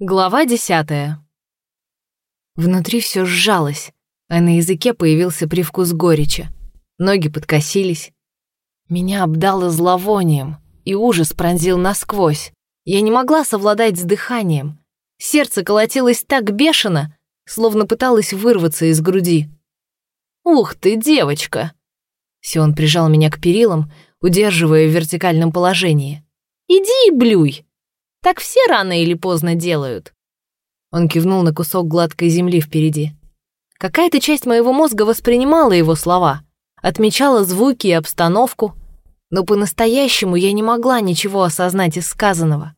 Глава десятая. Внутри все сжалось, а на языке появился привкус горечи. Ноги подкосились. Меня обдало зловонием, и ужас пронзил насквозь. Я не могла совладать с дыханием. Сердце колотилось так бешено, словно пыталось вырваться из груди. «Ух ты, девочка!» Сион прижал меня к перилам, удерживая в вертикальном положении. «Иди и блюй!» Так все рано или поздно делают». Он кивнул на кусок гладкой земли впереди. Какая-то часть моего мозга воспринимала его слова, отмечала звуки и обстановку, но по-настоящему я не могла ничего осознать из сказанного,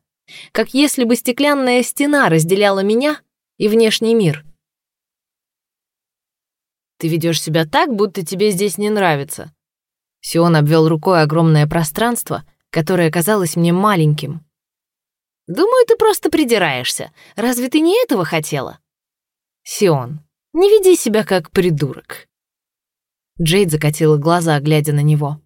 как если бы стеклянная стена разделяла меня и внешний мир. «Ты ведешь себя так, будто тебе здесь не нравится». Сион обвел рукой огромное пространство, которое казалось мне маленьким, Думаю, ты просто придираешься. Разве ты не этого хотела? Сион, не веди себя как придурок. Джейд закатила глаза, глядя на него.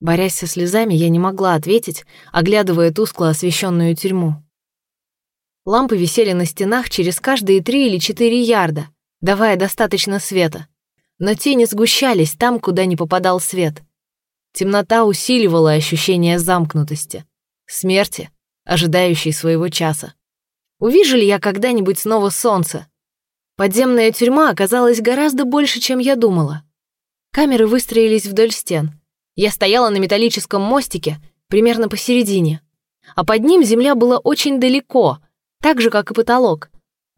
Борясь со слезами, я не могла ответить, оглядывая тускло освещенную тюрьму. Лампы висели на стенах через каждые три или четыре ярда, давая достаточно света. Но тени сгущались там, куда не попадал свет. Темнота усиливала ощущение замкнутости, смерти ожидающий своего часа. Увижу ли я когда-нибудь снова солнце? Подземная тюрьма оказалась гораздо больше, чем я думала. Камеры выстроились вдоль стен. Я стояла на металлическом мостике, примерно посередине. А под ним земля была очень далеко, так же, как и потолок.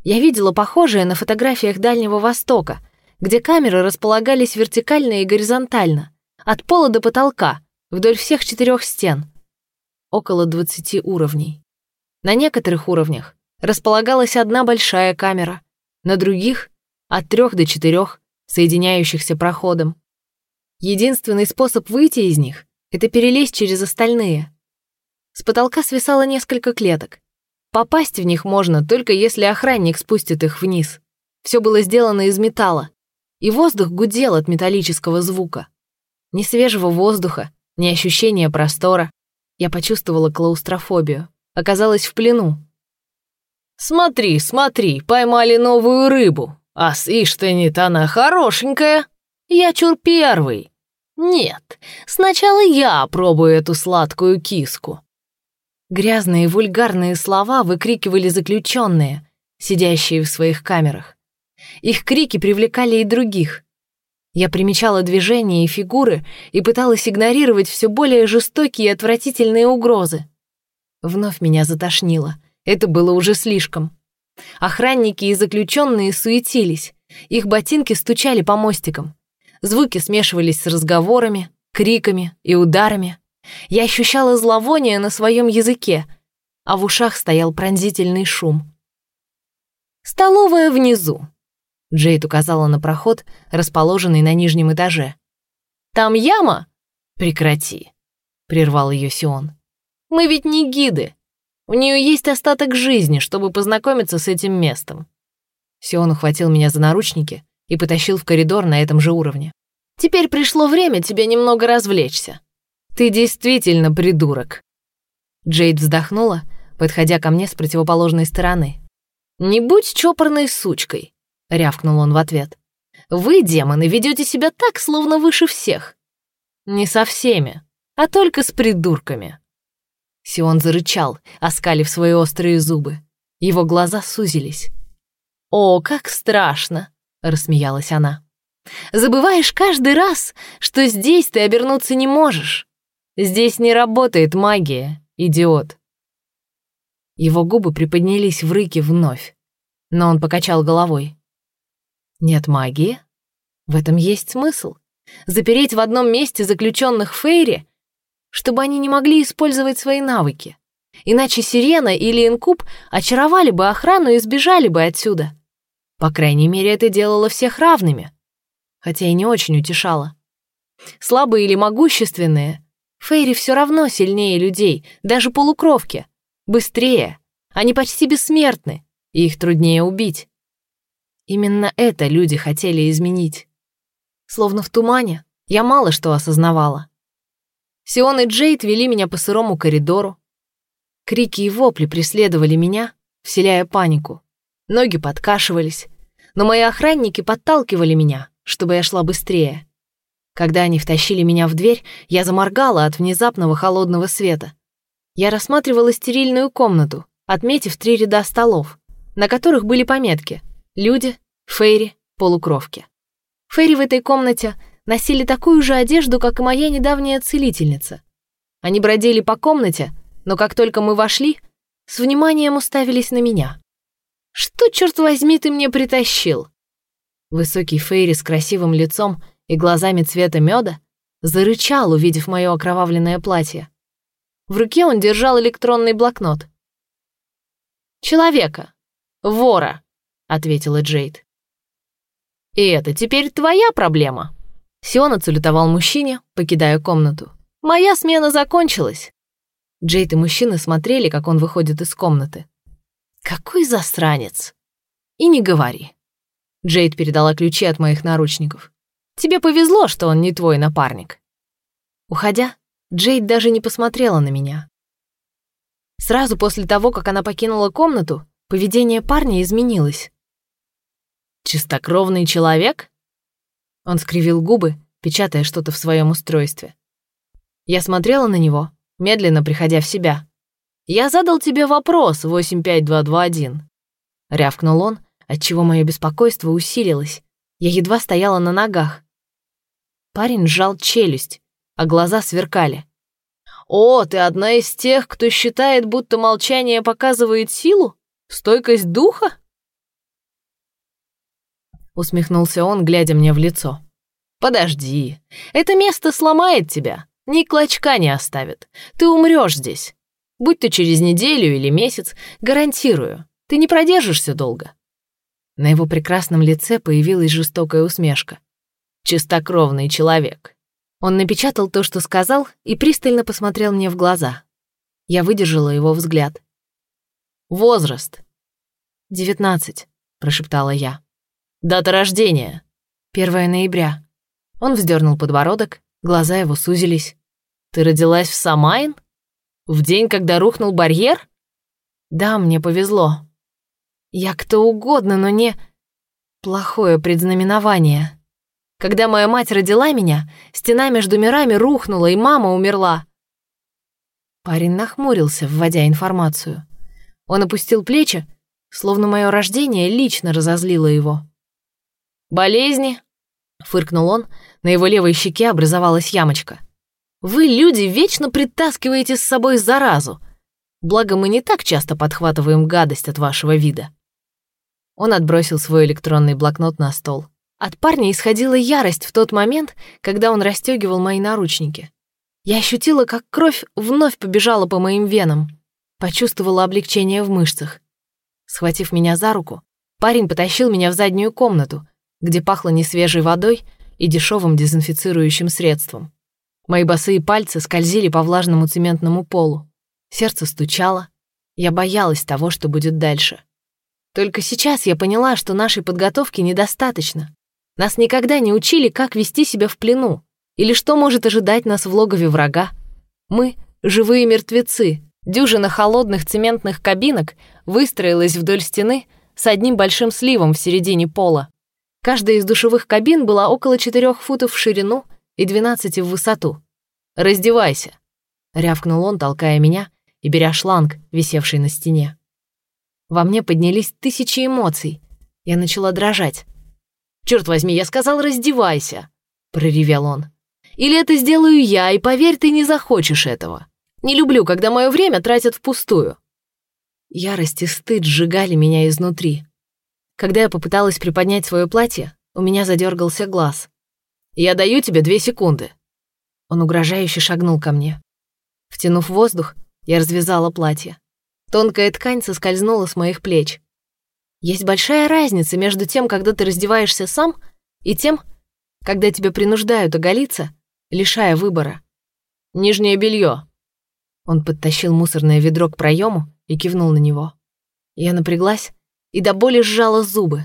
Я видела похожее на фотографиях Дальнего Востока, где камеры располагались вертикально и горизонтально, от пола до потолка, вдоль всех четырех стен около 20 уровней. На некоторых уровнях располагалась одна большая камера, на других — от трех до четырех, соединяющихся проходом. Единственный способ выйти из них — это перелезть через остальные. С потолка свисало несколько клеток. Попасть в них можно, только если охранник спустит их вниз. Все было сделано из металла, и воздух гудел от металлического звука. Ни свежего воздуха, ни ощущения простора. Я почувствовала клаустрофобию. Оказалась в плену. «Смотри, смотри, поймали новую рыбу. А сишь-то она хорошенькая. Я чур первый. Нет, сначала я пробую эту сладкую киску». Грязные вульгарные слова выкрикивали заключенные, сидящие в своих камерах. Их крики привлекали и других. Я примечала движения и фигуры и пыталась игнорировать все более жестокие и отвратительные угрозы. Вновь меня затошнило. Это было уже слишком. Охранники и заключенные суетились. Их ботинки стучали по мостикам. Звуки смешивались с разговорами, криками и ударами. Я ощущала зловоние на своем языке, а в ушах стоял пронзительный шум. «Столовая внизу», Джейд указала на проход, расположенный на нижнем этаже. «Там яма?» «Прекрати», — прервал ее Сион. «Мы ведь не гиды. У нее есть остаток жизни, чтобы познакомиться с этим местом». Сион ухватил меня за наручники и потащил в коридор на этом же уровне. «Теперь пришло время тебе немного развлечься. Ты действительно придурок». Джейд вздохнула, подходя ко мне с противоположной стороны. «Не будь чопорной сучкой. — рявкнул он в ответ. «Вы, демоны, ведете себя так, словно выше всех». «Не со всеми, а только с придурками». Сион зарычал, оскалив свои острые зубы. Его глаза сузились. «О, как страшно!» — рассмеялась она. «Забываешь каждый раз, что здесь ты обернуться не можешь. Здесь не работает магия, идиот». Его губы приподнялись в рыке вновь, но он покачал головой. Нет магии? В этом есть смысл. Запереть в одном месте заключенных Фейри, чтобы они не могли использовать свои навыки. Иначе Сирена или Инкуб очаровали бы охрану и сбежали бы отсюда. По крайней мере, это делало всех равными. Хотя и не очень утешало. Слабые или могущественные, Фейри все равно сильнее людей, даже полукровки. Быстрее. Они почти бессмертны, и их труднее убить. Именно это люди хотели изменить. Словно в тумане, я мало что осознавала. Сион и Джейд вели меня по сырому коридору. Крики и вопли преследовали меня, вселяя панику. Ноги подкашивались, но мои охранники подталкивали меня, чтобы я шла быстрее. Когда они втащили меня в дверь, я заморгала от внезапного холодного света. Я рассматривала стерильную комнату, отметив три ряда столов, на которых были пометки «Люди», «Фейри», «Полукровки». Фейри в этой комнате носили такую же одежду, как и моя недавняя целительница. Они бродили по комнате, но как только мы вошли, с вниманием уставились на меня. «Что, черт возьми, ты мне притащил?» Высокий Фейри с красивым лицом и глазами цвета меда зарычал, увидев мое окровавленное платье. В руке он держал электронный блокнот. «Человека. Вора», — ответила Джейд. «И это теперь твоя проблема». Сион отсалютовал мужчине, покидая комнату. «Моя смена закончилась». Джейд и мужчины смотрели, как он выходит из комнаты. «Какой засранец!» «И не говори». Джейд передала ключи от моих наручников. Тебе повезло, что он не твой напарник». Уходя, Джейд даже не посмотрела на меня. Сразу после того, как она покинула комнату, поведение парня изменилось. «Чистокровный человек?» Он скривил губы, печатая что-то в своем устройстве. Я смотрела на него, медленно приходя в себя. «Я задал тебе вопрос, 85221», — рявкнул он, отчего мое беспокойство усилилось. Я едва стояла на ногах. Парень сжал челюсть, а глаза сверкали. «О, ты одна из тех, кто считает, будто молчание показывает силу? Стойкость духа?» Усмехнулся он, глядя мне в лицо. «Подожди, это место сломает тебя, ни клочка не оставит. Ты умрешь здесь. Будь то через неделю или месяц, гарантирую, ты не продержишься долго». На его прекрасном лице появилась жестокая усмешка чистокровный человек». Он напечатал то, что сказал, и пристально посмотрел мне в глаза. Я выдержала его взгляд. «Возраст?» «Девятнадцать», — прошептала я. «Дата рождения?» «Первое ноября». Он вздернул подбородок, глаза его сузились. «Ты родилась в Самайн? В день, когда рухнул барьер?» «Да, мне повезло. Я кто угодно, но не... Плохое предзнаменование». Когда моя мать родила меня, стена между мирами рухнула, и мама умерла. Парень нахмурился, вводя информацию. Он опустил плечи, словно мое рождение лично разозлило его. «Болезни?» — фыркнул он, на его левой щеке образовалась ямочка. «Вы, люди, вечно притаскиваете с собой заразу. Благо, мы не так часто подхватываем гадость от вашего вида». Он отбросил свой электронный блокнот на стол. От парня исходила ярость в тот момент, когда он расстегивал мои наручники. Я ощутила, как кровь вновь побежала по моим венам, почувствовала облегчение в мышцах. Схватив меня за руку, парень потащил меня в заднюю комнату, где пахло несвежей водой и дешевым дезинфицирующим средством. Мои босые пальцы скользили по влажному цементному полу. Сердце стучало. Я боялась того, что будет дальше. Только сейчас я поняла, что нашей подготовки недостаточно. Нас никогда не учили, как вести себя в плену или что может ожидать нас в логове врага. Мы — живые мертвецы. Дюжина холодных цементных кабинок выстроилась вдоль стены с одним большим сливом в середине пола. Каждая из душевых кабин была около четырех футов в ширину и 12 в высоту. «Раздевайся», — рявкнул он, толкая меня и беря шланг, висевший на стене. Во мне поднялись тысячи эмоций. Я начала дрожать. «Черт возьми, я сказал, раздевайся!» — проревел он. «Или это сделаю я, и поверь, ты не захочешь этого. Не люблю, когда мое время тратят впустую». Ярость и стыд сжигали меня изнутри. Когда я попыталась приподнять свое платье, у меня задергался глаз. «Я даю тебе две секунды». Он угрожающе шагнул ко мне. Втянув воздух, я развязала платье. Тонкая ткань соскользнула с моих плеч. Есть большая разница между тем, когда ты раздеваешься сам, и тем, когда тебя принуждают оголиться, лишая выбора. Нижнее белье. Он подтащил мусорное ведро к проему и кивнул на него. Я напряглась и до боли сжала зубы.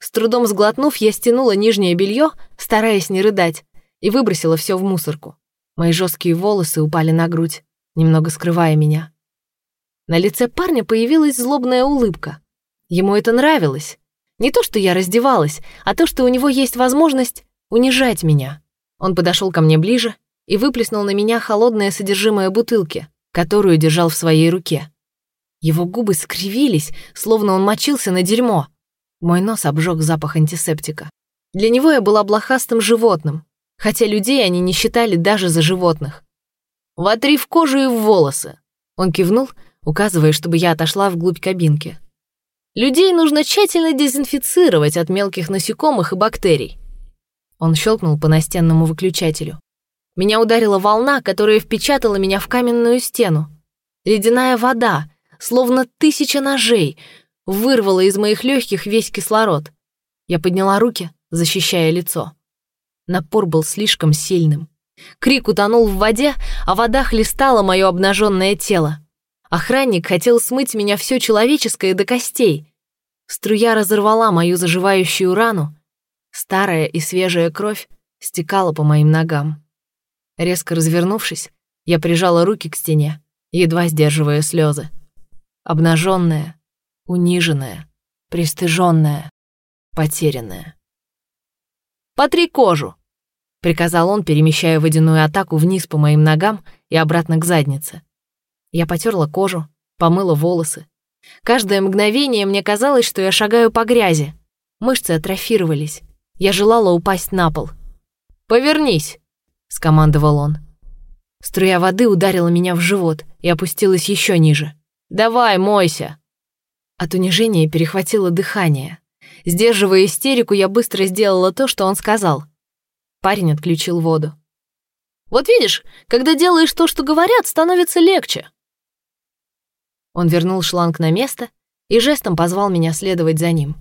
С трудом сглотнув, я стянула нижнее белье, стараясь не рыдать, и выбросила все в мусорку. Мои жесткие волосы упали на грудь, немного скрывая меня. На лице парня появилась злобная улыбка. Ему это нравилось. Не то, что я раздевалась, а то, что у него есть возможность унижать меня. Он подошел ко мне ближе и выплеснул на меня холодное содержимое бутылки, которую держал в своей руке. Его губы скривились, словно он мочился на дерьмо. Мой нос обжег запах антисептика. Для него я была блохастым животным, хотя людей они не считали даже за животных. «Вотри в кожу и в волосы!» Он кивнул, указывая, чтобы я отошла вглубь кабинки. «Людей нужно тщательно дезинфицировать от мелких насекомых и бактерий». Он щелкнул по настенному выключателю. Меня ударила волна, которая впечатала меня в каменную стену. Ледяная вода, словно тысяча ножей, вырвала из моих легких весь кислород. Я подняла руки, защищая лицо. Напор был слишком сильным. Крик утонул в воде, а вода хлестала мое обнаженное тело. Охранник хотел смыть меня все человеческое до костей. Струя разорвала мою заживающую рану. Старая и свежая кровь стекала по моим ногам. Резко развернувшись, я прижала руки к стене, едва сдерживая слезы. Обнаженная, униженная, пристыженная, потерянная. «Потри кожу!» — приказал он, перемещая водяную атаку вниз по моим ногам и обратно к заднице. Я потерла кожу, помыла волосы. Каждое мгновение мне казалось, что я шагаю по грязи. Мышцы атрофировались. Я желала упасть на пол. «Повернись!» — скомандовал он. Струя воды ударила меня в живот и опустилась еще ниже. «Давай, мойся!» От унижения перехватило дыхание. Сдерживая истерику, я быстро сделала то, что он сказал. Парень отключил воду. «Вот видишь, когда делаешь то, что говорят, становится легче». Он вернул шланг на место и жестом позвал меня следовать за ним.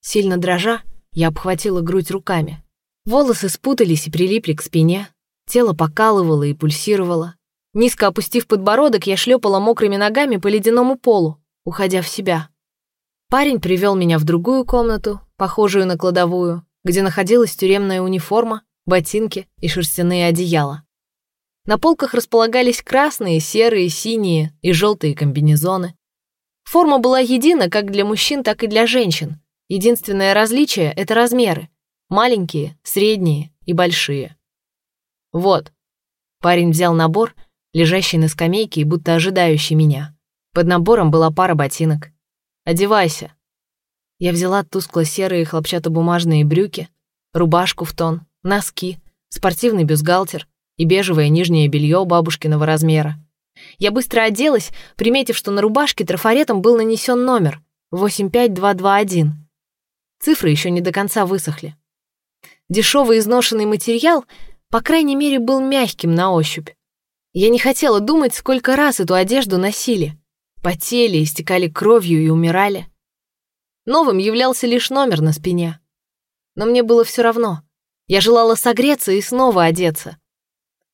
Сильно дрожа, я обхватила грудь руками. Волосы спутались и прилипли к спине, тело покалывало и пульсировало. Низко опустив подбородок, я шлепала мокрыми ногами по ледяному полу, уходя в себя. Парень привел меня в другую комнату, похожую на кладовую, где находилась тюремная униформа, ботинки и шерстяные одеяла. На полках располагались красные, серые, синие и желтые комбинезоны. Форма была едина как для мужчин, так и для женщин. Единственное различие — это размеры. Маленькие, средние и большие. Вот. Парень взял набор, лежащий на скамейке и будто ожидающий меня. Под набором была пара ботинок. Одевайся». Я взяла тускло-серые хлопчатобумажные брюки, рубашку в тон, носки, спортивный бюстгальтер и бежевое нижнее белье бабушкиного размера. Я быстро оделась, приметив, что на рубашке трафаретом был нанесен номер 85221. Цифры еще не до конца высохли. Дешевый изношенный материал, по крайней мере, был мягким на ощупь. Я не хотела думать, сколько раз эту одежду носили потели, истекали кровью и умирали. Новым являлся лишь номер на спине. Но мне было все равно. Я желала согреться и снова одеться.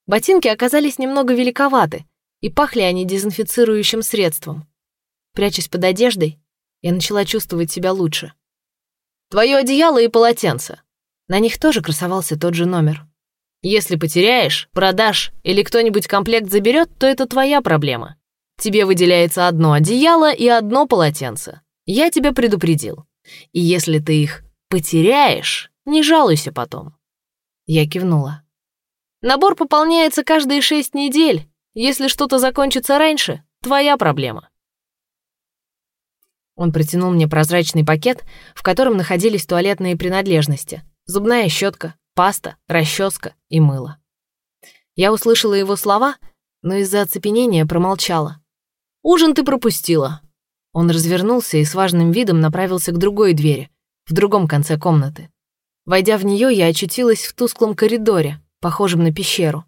Ботинки оказались немного великоваты, и пахли они дезинфицирующим средством. Прячась под одеждой, я начала чувствовать себя лучше. Твое одеяло и полотенце. На них тоже красовался тот же номер. Если потеряешь, продашь или кто-нибудь комплект заберет, то это твоя проблема. Тебе выделяется одно одеяло и одно полотенце. Я тебя предупредил. И если ты их потеряешь, не жалуйся потом». Я кивнула. «Набор пополняется каждые шесть недель. Если что-то закончится раньше, твоя проблема». Он протянул мне прозрачный пакет, в котором находились туалетные принадлежности. Зубная щетка, паста, расческа и мыло. Я услышала его слова, но из-за оцепенения промолчала. Ужин ты пропустила». Он развернулся и с важным видом направился к другой двери, в другом конце комнаты. Войдя в нее, я очутилась в тусклом коридоре, похожем на пещеру.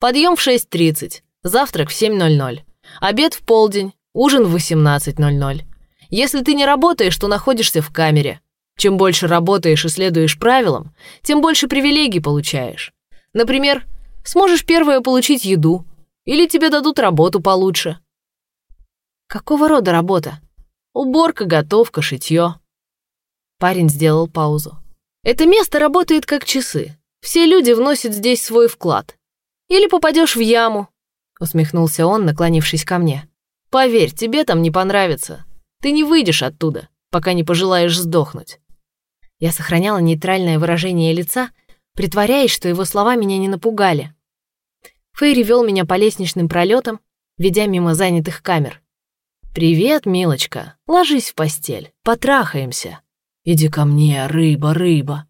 Подъем в 6.30, завтрак в 7.00, обед в полдень, ужин в 18.00. Если ты не работаешь, то находишься в камере. Чем больше работаешь и следуешь правилам, тем больше привилегий получаешь. Например, сможешь первое получить еду, или тебе дадут работу получше. Какого рода работа? Уборка, готовка, шитье. Парень сделал паузу. Это место работает как часы. Все люди вносят здесь свой вклад. Или попадешь в яму, усмехнулся он, наклонившись ко мне. Поверь, тебе там не понравится. Ты не выйдешь оттуда, пока не пожелаешь сдохнуть». Я сохраняла нейтральное выражение лица, притворяясь, что его слова меня не напугали. Фейри вел меня по лестничным пролетам, ведя мимо занятых камер. «Привет, милочка, ложись в постель, потрахаемся. Иди ко мне, рыба, рыба».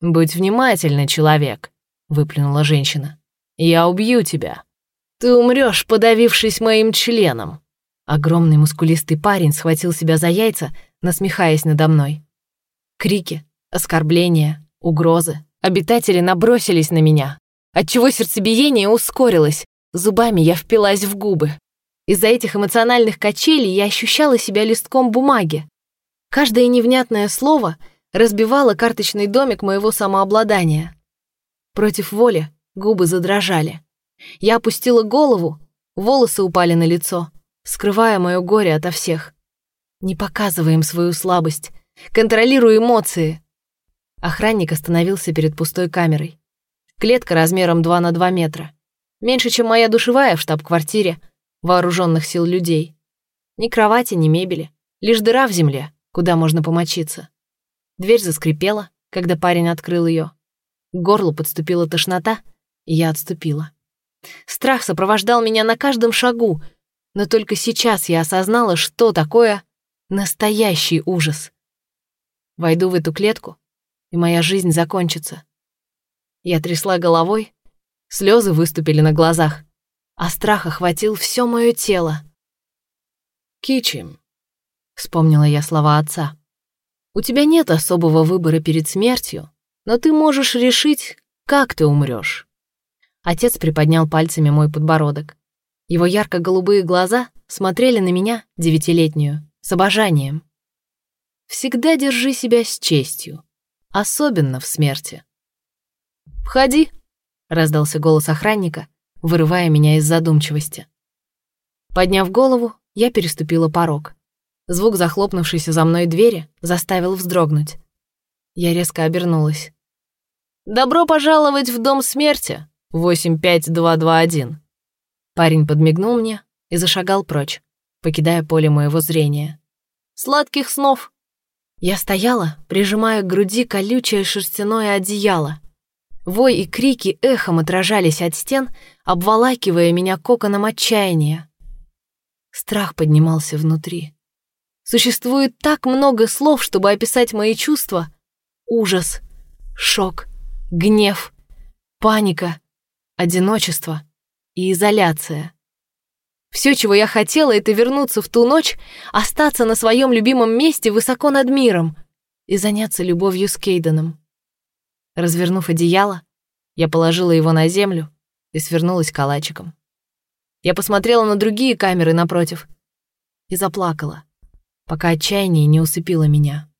«Будь внимательный, человек», — выплюнула женщина. «Я убью тебя. Ты умрешь, подавившись моим членом». Огромный мускулистый парень схватил себя за яйца, насмехаясь надо мной. Крики, оскорбления, угрозы. Обитатели набросились на меня, отчего сердцебиение ускорилось. Зубами я впилась в губы. Из-за этих эмоциональных качелей я ощущала себя листком бумаги. Каждое невнятное слово разбивало карточный домик моего самообладания. Против воли губы задрожали. Я опустила голову, волосы упали на лицо, скрывая мое горе ото всех. Не показываем свою слабость, Контролируй эмоции. Охранник остановился перед пустой камерой. Клетка размером 2 на 2 метра. Меньше, чем моя душевая в штаб-квартире вооруженных сил людей. Ни кровати, ни мебели. Лишь дыра в земле, куда можно помочиться. Дверь заскрипела, когда парень открыл ее. К горлу подступила тошнота, и я отступила. Страх сопровождал меня на каждом шагу, но только сейчас я осознала, что такое настоящий ужас. Войду в эту клетку, и моя жизнь закончится. Я трясла головой, слезы выступили на глазах, а страх охватил все мое тело. «Кичим», — вспомнила я слова отца, — «у тебя нет особого выбора перед смертью, но ты можешь решить, как ты умрешь. Отец приподнял пальцами мой подбородок. Его ярко-голубые глаза смотрели на меня, девятилетнюю, с обожанием. Всегда держи себя с честью, особенно в смерти. «Входи», — раздался голос охранника, вырывая меня из задумчивости. Подняв голову, я переступила порог. Звук захлопнувшейся за мной двери заставил вздрогнуть. Я резко обернулась. «Добро пожаловать в Дом смерти, 85221». Парень подмигнул мне и зашагал прочь, покидая поле моего зрения. «Сладких снов!» Я стояла, прижимая к груди колючее шерстяное одеяло. Вой и крики эхом отражались от стен, обволакивая меня коконом отчаяния. Страх поднимался внутри. Существует так много слов, чтобы описать мои чувства. Ужас, шок, гнев, паника, одиночество и изоляция. Все, чего я хотела, это вернуться в ту ночь, остаться на своем любимом месте высоко над миром и заняться любовью с Кейденом. Развернув одеяло, я положила его на землю и свернулась калачиком. Я посмотрела на другие камеры напротив и заплакала, пока отчаяние не усыпило меня.